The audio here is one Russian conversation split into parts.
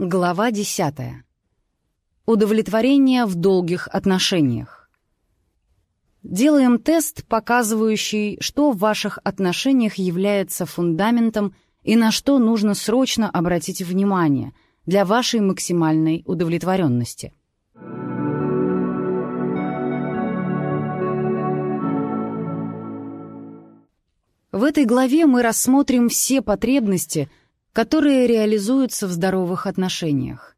Глава 10. Удовлетворение в долгих отношениях. Делаем тест, показывающий, что в ваших отношениях является фундаментом и на что нужно срочно обратить внимание для вашей максимальной удовлетворенности. В этой главе мы рассмотрим все потребности, которые реализуются в здоровых отношениях.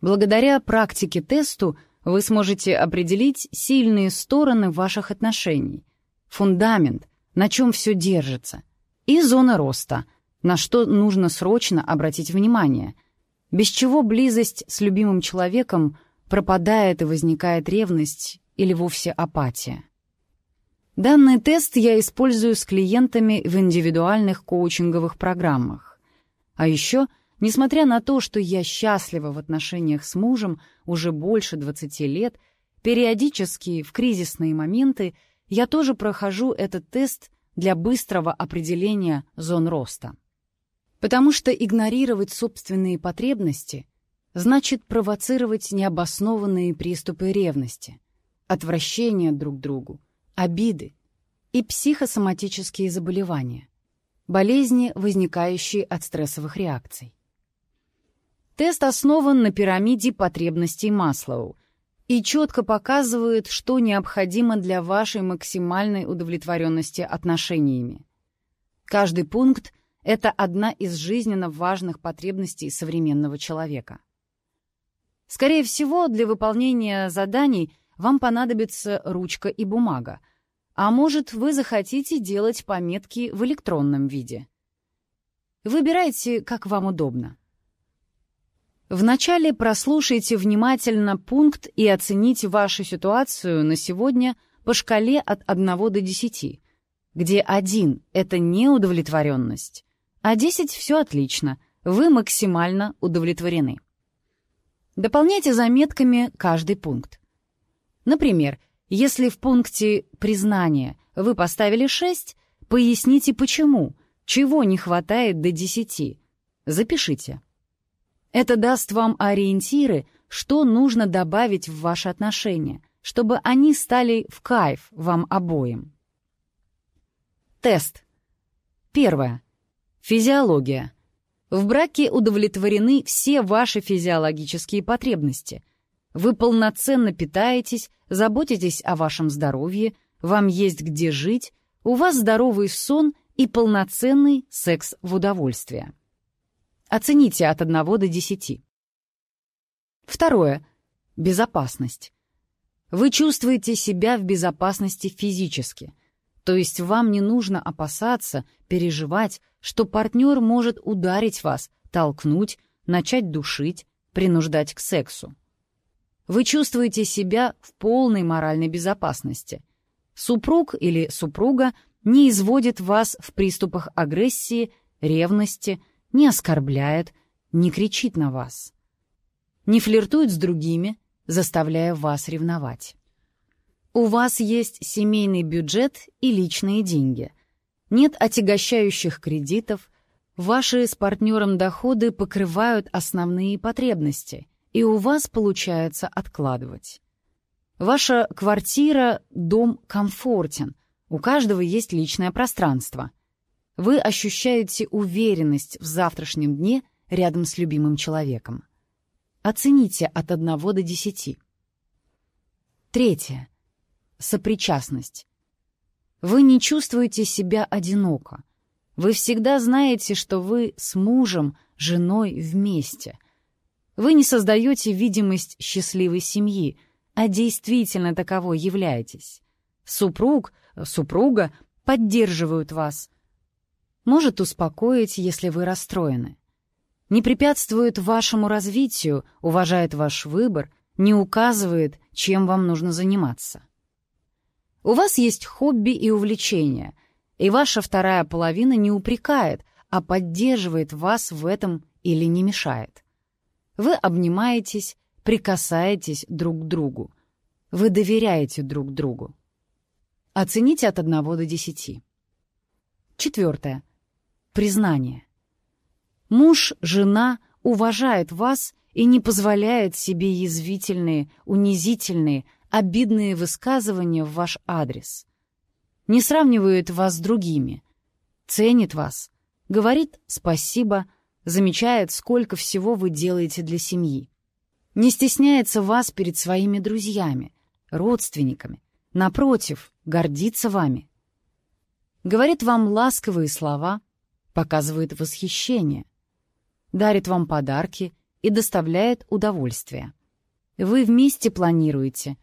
Благодаря практике-тесту вы сможете определить сильные стороны ваших отношений, фундамент, на чем все держится, и зона роста, на что нужно срочно обратить внимание, без чего близость с любимым человеком пропадает и возникает ревность или вовсе апатия. Данный тест я использую с клиентами в индивидуальных коучинговых программах. А еще, несмотря на то, что я счастлива в отношениях с мужем уже больше 20 лет, периодически в кризисные моменты я тоже прохожу этот тест для быстрого определения зон роста. Потому что игнорировать собственные потребности значит провоцировать необоснованные приступы ревности, отвращения друг к другу, обиды и психосоматические заболевания болезни, возникающие от стрессовых реакций. Тест основан на пирамиде потребностей Маслоу и четко показывает, что необходимо для вашей максимальной удовлетворенности отношениями. Каждый пункт — это одна из жизненно важных потребностей современного человека. Скорее всего, для выполнения заданий вам понадобится ручка и бумага — а может, вы захотите делать пометки в электронном виде. Выбирайте, как вам удобно. Вначале прослушайте внимательно пункт и оцените вашу ситуацию на сегодня по шкале от 1 до 10, где 1 — это неудовлетворенность, а 10 — все отлично, вы максимально удовлетворены. Дополняйте заметками каждый пункт. Например, если в пункте «признание» вы поставили 6, поясните почему, чего не хватает до 10. Запишите. Это даст вам ориентиры, что нужно добавить в ваши отношения, чтобы они стали в кайф вам обоим. Тест. Первое. Физиология. В браке удовлетворены все ваши физиологические потребности — вы полноценно питаетесь, заботитесь о вашем здоровье, вам есть где жить, у вас здоровый сон и полноценный секс в удовольствие. Оцените от 1 до 10. Второе. Безопасность. Вы чувствуете себя в безопасности физически, то есть вам не нужно опасаться, переживать, что партнер может ударить вас, толкнуть, начать душить, принуждать к сексу. Вы чувствуете себя в полной моральной безопасности. Супруг или супруга не изводит вас в приступах агрессии, ревности, не оскорбляет, не кричит на вас. Не флиртует с другими, заставляя вас ревновать. У вас есть семейный бюджет и личные деньги. Нет отягощающих кредитов, ваши с партнером доходы покрывают основные потребности — и у вас получается откладывать. Ваша квартира, дом комфортен, у каждого есть личное пространство. Вы ощущаете уверенность в завтрашнем дне рядом с любимым человеком. Оцените от 1 до 10. Третье. Сопричастность. Вы не чувствуете себя одиноко. Вы всегда знаете, что вы с мужем, женой вместе — вы не создаете видимость счастливой семьи, а действительно таковой являетесь. Супруг, супруга поддерживают вас. Может успокоить, если вы расстроены. Не препятствует вашему развитию, уважает ваш выбор, не указывает, чем вам нужно заниматься. У вас есть хобби и увлечения, и ваша вторая половина не упрекает, а поддерживает вас в этом или не мешает. Вы обнимаетесь, прикасаетесь друг к другу. Вы доверяете друг другу. Оцените от 1 до 10. Четвертое. Признание. Муж, жена уважает вас и не позволяет себе язвительные, унизительные, обидные высказывания в ваш адрес. Не сравнивает вас с другими, ценит вас, говорит спасибо, замечает, сколько всего вы делаете для семьи. Не стесняется вас перед своими друзьями, родственниками. Напротив, гордится вами. Говорит вам ласковые слова, показывает восхищение, дарит вам подарки и доставляет удовольствие. Вы вместе планируете.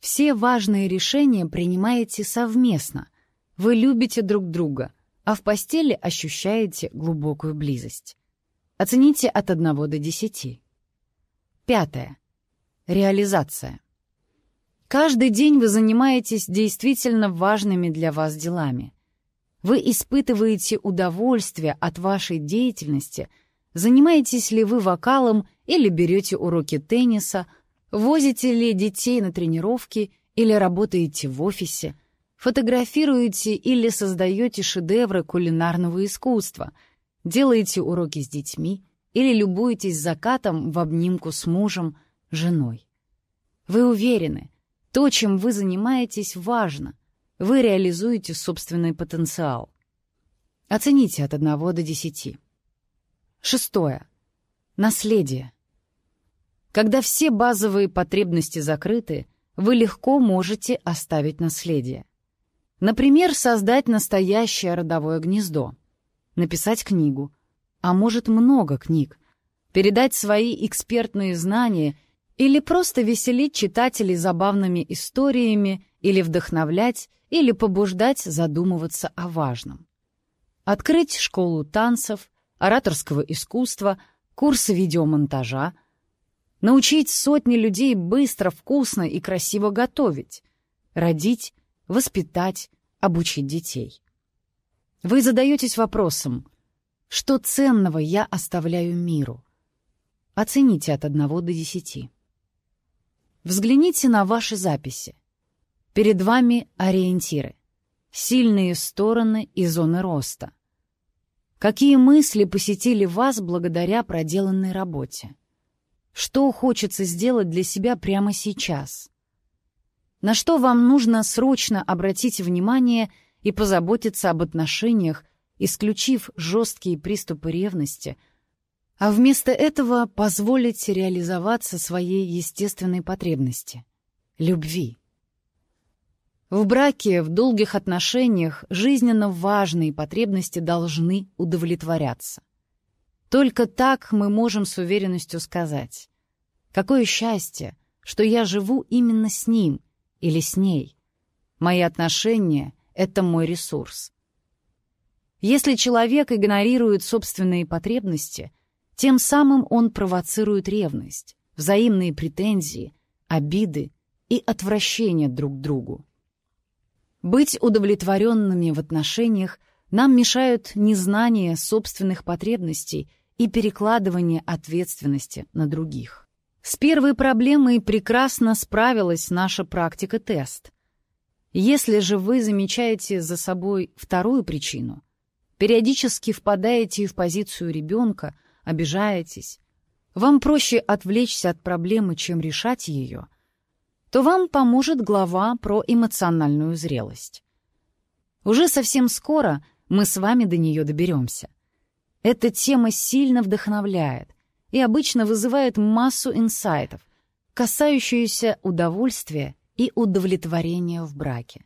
Все важные решения принимаете совместно. Вы любите друг друга, а в постели ощущаете глубокую близость. Оцените от 1 до 10. Пятое. Реализация. Каждый день вы занимаетесь действительно важными для вас делами. Вы испытываете удовольствие от вашей деятельности, занимаетесь ли вы вокалом или берете уроки тенниса, возите ли детей на тренировки или работаете в офисе, фотографируете или создаете шедевры кулинарного искусства — делаете уроки с детьми или любуетесь закатом в обнимку с мужем, женой. Вы уверены, то, чем вы занимаетесь, важно. Вы реализуете собственный потенциал. Оцените от 1 до 10. Шестое. Наследие. Когда все базовые потребности закрыты, вы легко можете оставить наследие. Например, создать настоящее родовое гнездо написать книгу, а может много книг, передать свои экспертные знания или просто веселить читателей забавными историями или вдохновлять, или побуждать задумываться о важном. Открыть школу танцев, ораторского искусства, курсы видеомонтажа, научить сотни людей быстро, вкусно и красиво готовить, родить, воспитать, обучить детей. Вы задаетесь вопросом, что ценного я оставляю миру? Оцените от 1 до 10. Взгляните на ваши записи. Перед вами ориентиры, сильные стороны и зоны роста. Какие мысли посетили вас благодаря проделанной работе? Что хочется сделать для себя прямо сейчас? На что вам нужно срочно обратить внимание – и позаботиться об отношениях, исключив жесткие приступы ревности, а вместо этого позволить реализоваться своей естественной потребности — любви. В браке, в долгих отношениях жизненно важные потребности должны удовлетворяться. Только так мы можем с уверенностью сказать, какое счастье, что я живу именно с ним или с ней. Мои отношения это мой ресурс. Если человек игнорирует собственные потребности, тем самым он провоцирует ревность, взаимные претензии, обиды и отвращение друг к другу. Быть удовлетворенными в отношениях нам мешают незнание собственных потребностей и перекладывание ответственности на других. С первой проблемой прекрасно справилась наша практика-тест — если же вы замечаете за собой вторую причину, периодически впадаете в позицию ребенка, обижаетесь, вам проще отвлечься от проблемы, чем решать ее, то вам поможет глава про эмоциональную зрелость. Уже совсем скоро мы с вами до нее доберемся. Эта тема сильно вдохновляет и обычно вызывает массу инсайтов, касающуюся удовольствия и удовлетворения в браке.